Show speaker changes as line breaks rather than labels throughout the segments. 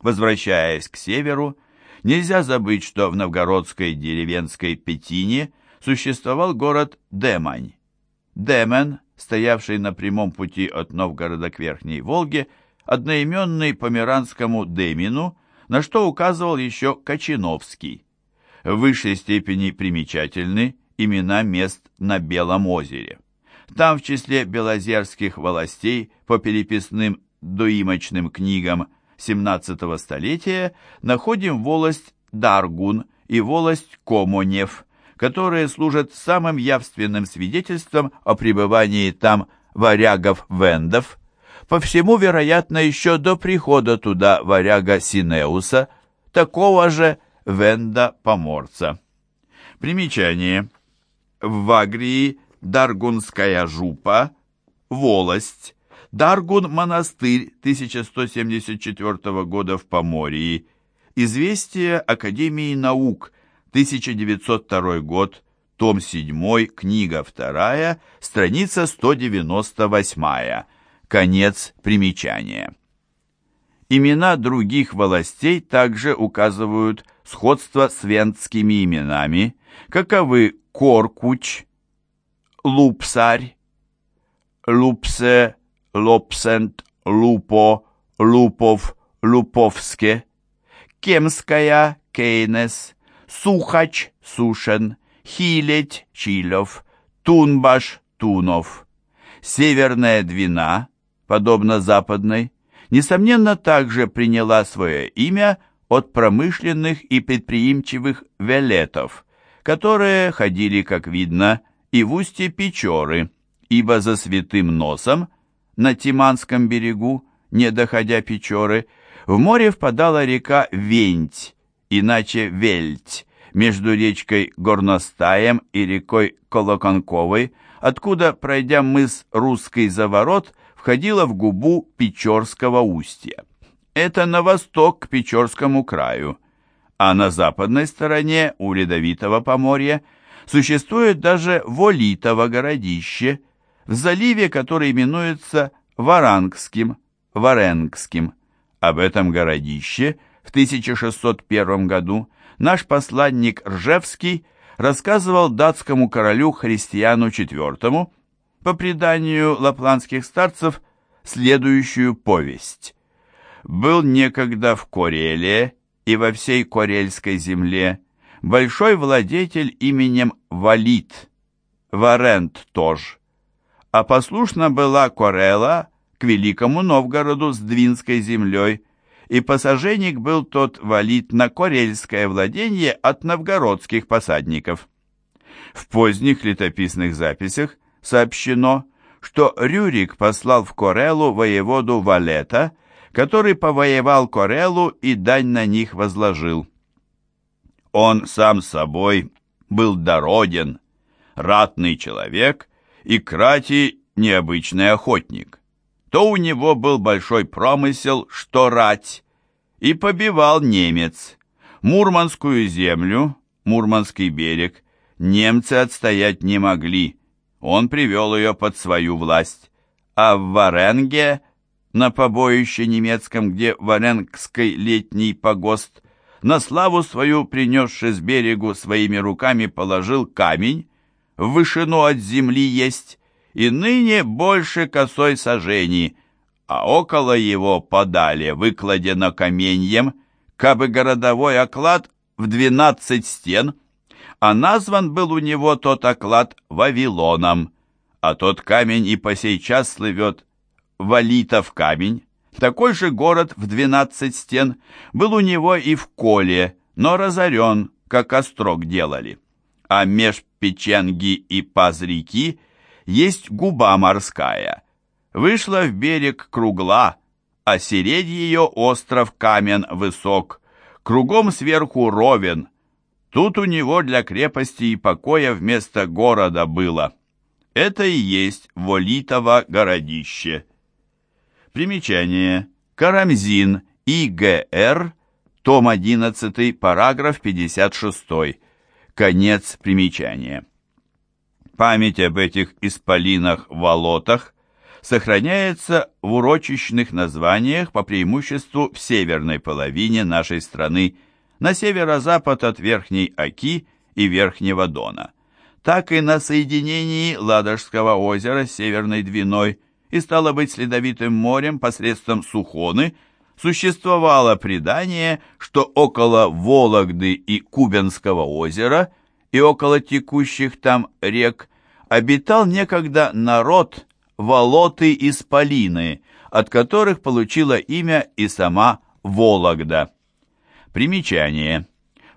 Возвращаясь к северу, нельзя забыть, что в новгородской деревенской Петине существовал город Демань. Демен, стоявший на прямом пути от Новгорода к Верхней Волге, одноименный померанскому Демину, на что указывал еще Кочиновский. В высшей степени примечательны имена мест на Белом озере. Там в числе белозерских властей по переписным доимочным книгам XVII столетия находим волость Даргун и волость Комонев, которые служат самым явственным свидетельством о пребывании там варягов-вендов, по всему, вероятно, еще до прихода туда варяга Синеуса, такого же венда-поморца. Примечание. В Вагрии Даргунская жупа, волость, Даргун монастырь 1174 года в Поморье, Известие Академии наук 1902 год, том 7, книга 2, страница 198, конец примечания. Имена других властей также указывают сходство с венскими именами, каковы Коркуч, Лупсарь, Лупсе, Лопсент, Лупо, Лупов, Луповске, Кемская, Кейнес, Сухач, Сушен, Хилеть, Чилев, Тунбаш, Тунов. Северная Двина, подобно западной, несомненно также приняла свое имя от промышленных и предприимчивых велетов, которые ходили, как видно, и в устье Печоры, ибо за святым носом на Тиманском берегу, не доходя Печоры, в море впадала река Венть, иначе Вельть, между речкой Горностаем и рекой Колоконковой, откуда, пройдя мыс Русский заворот, входила в губу Печорского устья. Это на восток к Печорскому краю, а на западной стороне у Ледовитого поморья существует даже Волитово городище, в заливе, который именуется Варангским, Варенгским. Об этом городище в 1601 году наш посланник Ржевский рассказывал датскому королю Христиану IV по преданию лапландских старцев следующую повесть. Был некогда в Кореле и во всей Корельской земле большой владетель именем Валит, Варент тоже, а послушна была Корела к великому Новгороду с Двинской землей, и посаженник был тот валит на корельское владение от новгородских посадников. В поздних летописных записях сообщено, что Рюрик послал в Корелу воеводу Валета, который повоевал Корелу и дань на них возложил. Он сам собой был дороден, ратный человек и крати необычный охотник то у него был большой промысел, что рать, и побивал немец. Мурманскую землю, Мурманский берег, немцы отстоять не могли. Он привел ее под свою власть. А в Варенге, на побоище немецком, где Варенгский летний погост, на славу свою, принесший с берегу своими руками, положил камень, в вышину от земли есть, и ныне больше косой сажени, а около его подали выкладено каменьем, кабы городовой оклад в двенадцать стен, а назван был у него тот оклад Вавилоном, а тот камень и по сей час слывет Валитов камень. Такой же город в двенадцать стен был у него и в Коле, но разорен, как острог делали. А меж Печенги и Пазрики есть губа морская. Вышла в берег кругла, а середь ее остров камен высок, кругом сверху ровен. Тут у него для крепости и покоя вместо города было. Это и есть Волитово городище. Примечание. Карамзин, ИГР, том 11, параграф 56. Конец примечания. Память об этих исполинах-волотах сохраняется в урочищных названиях по преимуществу в северной половине нашей страны, на северо-запад от Верхней Оки и Верхнего Дона, так и на соединении Ладожского озера с Северной Двиной и, стало быть, Следовитым морем посредством Сухоны существовало предание, что около Вологды и Кубенского озера и около текущих там рек обитал некогда народ Волоты из Полины, от которых получила имя и сама Вологда. Примечание.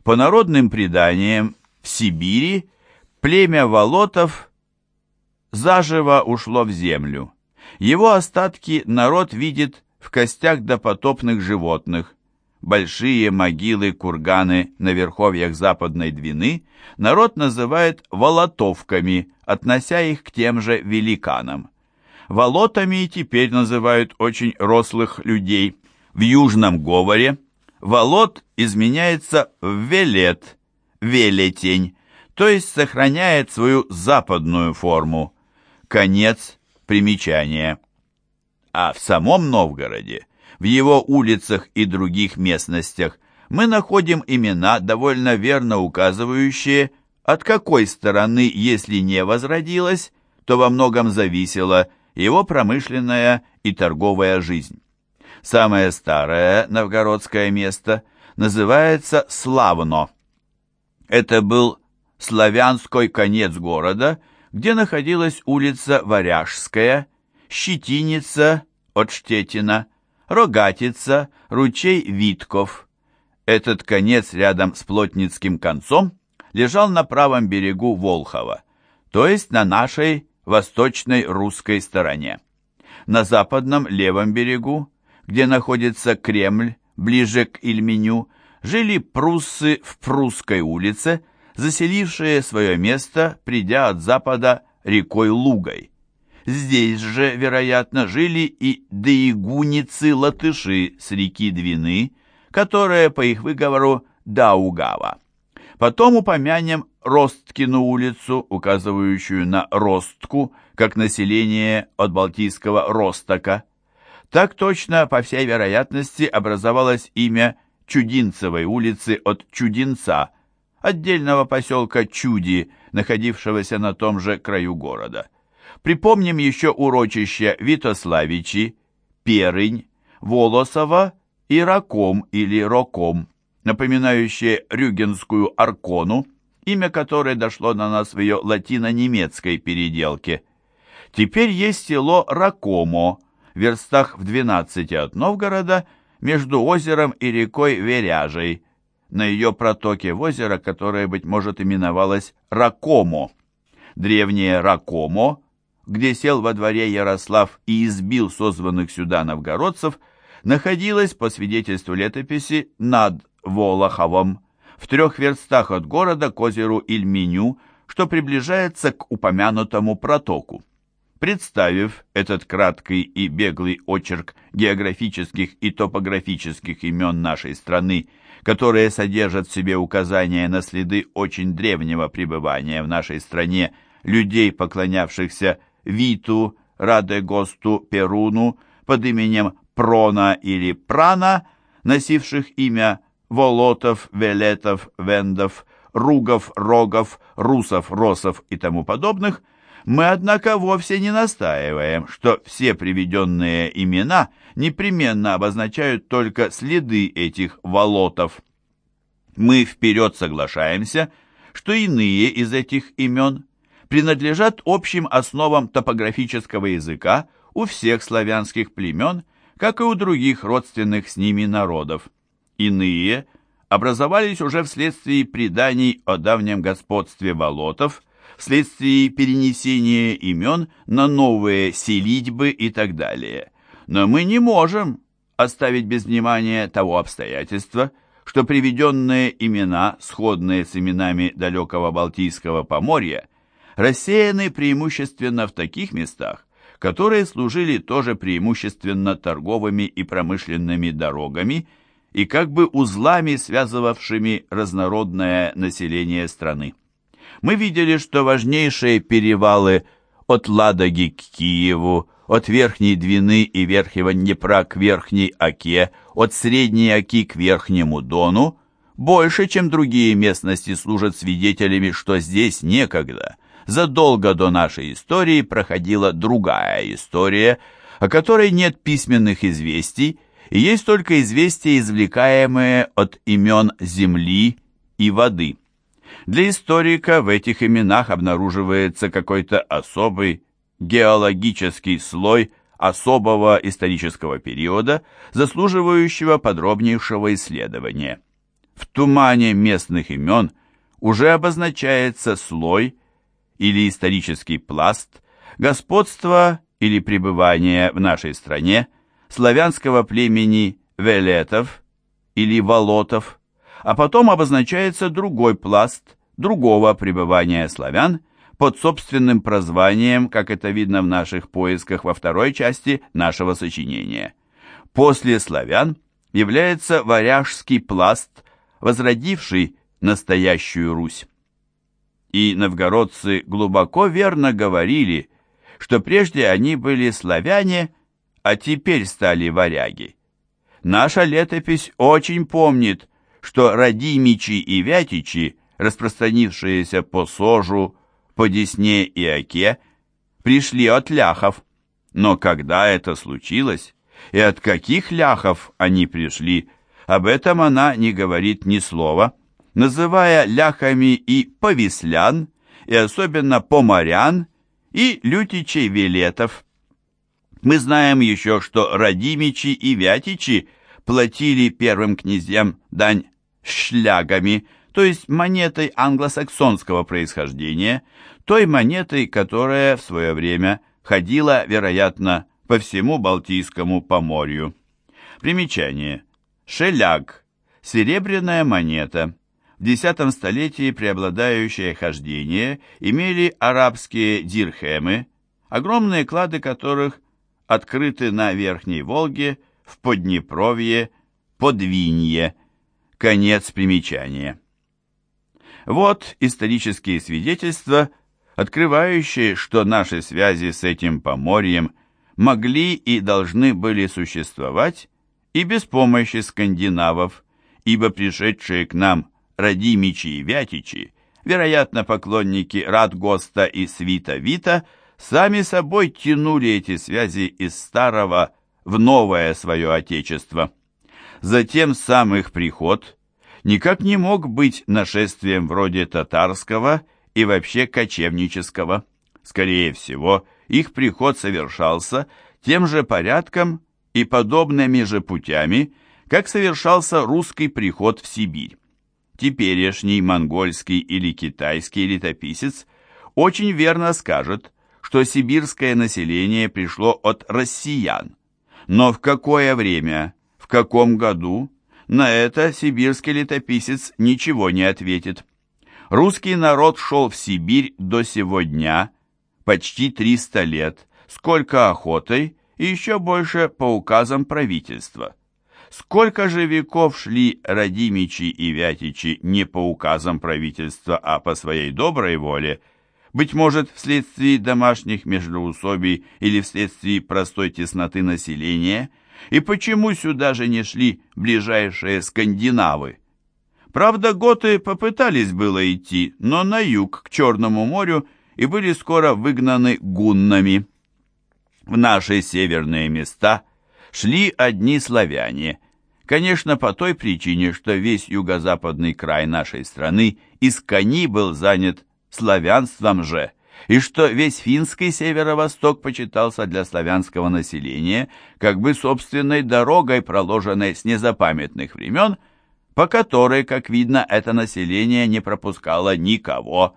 По народным преданиям, в Сибири племя Волотов заживо ушло в землю. Его остатки народ видит в костях допотопных животных. Большие могилы, курганы на верховьях Западной Двины народ называет волотовками, относя их к тем же великанам. Волотами теперь называют очень рослых людей. В южном говоре волот изменяется в велет, велетень, то есть сохраняет свою западную форму. Конец примечания. А в самом Новгороде, в его улицах и других местностях, мы находим имена, довольно верно указывающие, от какой стороны, если не возродилась, то во многом зависело его промышленная и торговая жизнь. Самое старое новгородское место называется Славно. Это был славянский конец города, где находилась улица Варяжская, Щетиница от Штетина, Рогатица, ручей Витков. Этот конец рядом с Плотницким концом лежал на правом берегу Волхова, то есть на нашей восточной русской стороне. На западном левом берегу, где находится Кремль, ближе к Ильменю, жили пруссы в Прусской улице, заселившие свое место, придя от запада рекой Лугой. Здесь же, вероятно, жили и деигуницы-латыши с реки Двины, которая, по их выговору, Даугава. Потом упомянем Росткину улицу, указывающую на Ростку, как население от Балтийского Ростока. Так точно, по всей вероятности, образовалось имя Чудинцевой улицы от Чудинца, отдельного поселка Чуди, находившегося на том же краю города. Припомним еще урочища Витославичи, Перынь, Волосово и Раком или Роком, напоминающие Рюгенскую Аркону, имя которой дошло на нас в ее латино-немецкой переделке. Теперь есть село Ракомо, в верстах в 12 от Новгорода, между озером и рекой Веряжей, на ее протоке в озеро, которое, быть может, именовалось Ракомо. Древнее Ракомо, где сел во дворе Ярослав и избил созванных сюда новгородцев, находилось, по свидетельству летописи, над Волоховом, в трех верстах от города к озеру Ильменю, что приближается к упомянутому протоку. Представив этот краткий и беглый очерк географических и топографических имен нашей страны, которые содержат в себе указания на следы очень древнего пребывания в нашей стране людей, поклонявшихся Виту, Радегосту, Перуну под именем Прона или Прана, носивших имя Волотов, Велетов, Вендов, Ругов, Рогов, Русов, Росов и тому подобных, мы, однако, вовсе не настаиваем, что все приведенные имена непременно обозначают только следы этих волотов. Мы вперед соглашаемся, что иные из этих имен принадлежат общим основам топографического языка у всех славянских племен, как и у других родственных с ними народов. Иные образовались уже вследствие преданий о давнем господстве болотов, вследствие перенесения имен на новые селитьбы и так далее. Но мы не можем оставить без внимания того обстоятельства, что приведенные имена, сходные с именами далекого Балтийского поморья, рассеяны преимущественно в таких местах, которые служили тоже преимущественно торговыми и промышленными дорогами и как бы узлами, связывавшими разнородное население страны. Мы видели, что важнейшие перевалы от Ладоги к Киеву, от Верхней Двины и Верхнего Днепра к Верхней Оке, от Средней Оки к Верхнему Дону, больше, чем другие местности, служат свидетелями, что здесь некогда, задолго до нашей истории, проходила другая история, о которой нет письменных известий, и есть только известия, извлекаемые от имен земли и воды. Для историка в этих именах обнаруживается какой-то особый геологический слой особого исторического периода, заслуживающего подробнейшего исследования. В тумане местных имен уже обозначается слой или исторический пласт господства или пребывания в нашей стране славянского племени Велетов или Волотов, а потом обозначается другой пласт другого пребывания славян под собственным прозванием, как это видно в наших поисках во второй части нашего сочинения. После славян является варяжский пласт, возродивший настоящую Русь. И новгородцы глубоко верно говорили, что прежде они были славяне, а теперь стали варяги. Наша летопись очень помнит, что Радимичи и Вятичи, распространившиеся по Сожу, по Десне и Оке, пришли от ляхов. Но когда это случилось, и от каких ляхов они пришли, об этом она не говорит ни слова, называя ляхами и повислян, и особенно поморян, и лютичей велетов. Мы знаем еще, что Радимичи и Вятичи платили первым князьям дань шлягами, то есть монетой англосаксонского происхождения, той монетой, которая в свое время ходила, вероятно, по всему Балтийскому поморью. Примечание. Шеляг. Серебряная монета. В X столетии преобладающее хождение имели арабские дирхемы, огромные клады которых открыты на Верхней Волге, в Поднепровье, Подвинье. Конец примечания. Вот исторические свидетельства, открывающие, что наши связи с этим поморьем могли и должны были существовать и без помощи скандинавов, ибо пришедшие к нам Радимичи и Вятичи, вероятно, поклонники Радгоста и Свита Вита, сами собой тянули эти связи из старого в новое свое отечество. Затем сам их приход никак не мог быть нашествием вроде татарского и вообще кочевнического. Скорее всего, их приход совершался тем же порядком и подобными же путями, как совершался русский приход в Сибирь. Теперешний монгольский или китайский летописец очень верно скажет, что сибирское население пришло от россиян. Но в какое время, в каком году, на это сибирский летописец ничего не ответит. Русский народ шел в Сибирь до сего дня, почти 300 лет, сколько охотой и еще больше по указам правительства. Сколько же веков шли Радимичи и Вятичи не по указам правительства, а по своей доброй воле, быть может, вследствие домашних междоусобий или вследствие простой тесноты населения, и почему сюда же не шли ближайшие скандинавы? Правда, готы попытались было идти, но на юг, к Черному морю, и были скоро выгнаны гуннами. В наши северные места шли одни славяне, Конечно, по той причине, что весь юго-западный край нашей страны из кони был занят славянством же, и что весь финский северо-восток почитался для славянского населения как бы собственной дорогой, проложенной с незапамятных времен, по которой, как видно, это население не пропускало никого,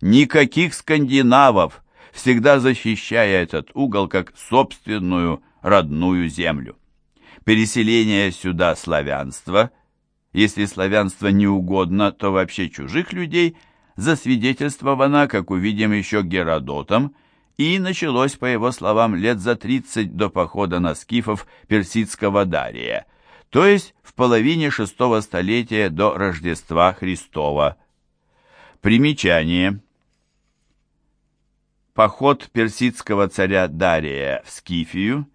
никаких скандинавов, всегда защищая этот угол как собственную родную землю переселение сюда славянства, если славянство не угодно, то вообще чужих людей, засвидетельствовано, как увидим еще Геродотом, и началось, по его словам, лет за 30 до похода на скифов персидского Дария, то есть в половине шестого столетия до Рождества Христова. Примечание. поход персидского царя Дария в Скифию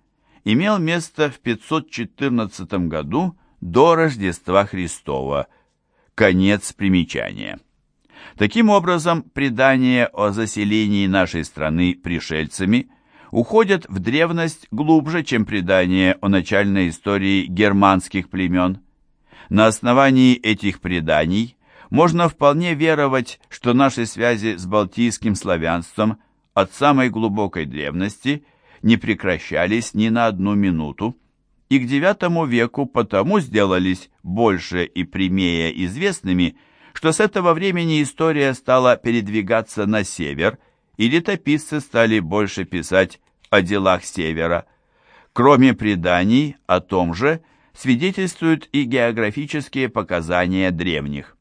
имел место в 514 году до Рождества Христова. Конец примечания. Таким образом, предания о заселении нашей страны пришельцами уходят в древность глубже, чем предания о начальной истории германских племен. На основании этих преданий можно вполне веровать, что наши связи с балтийским славянством от самой глубокой древности не прекращались ни на одну минуту, и к IX веку потому сделались больше и прямее известными, что с этого времени история стала передвигаться на север, и летописцы стали больше писать о делах севера. Кроме преданий о том же, свидетельствуют и географические показания древних.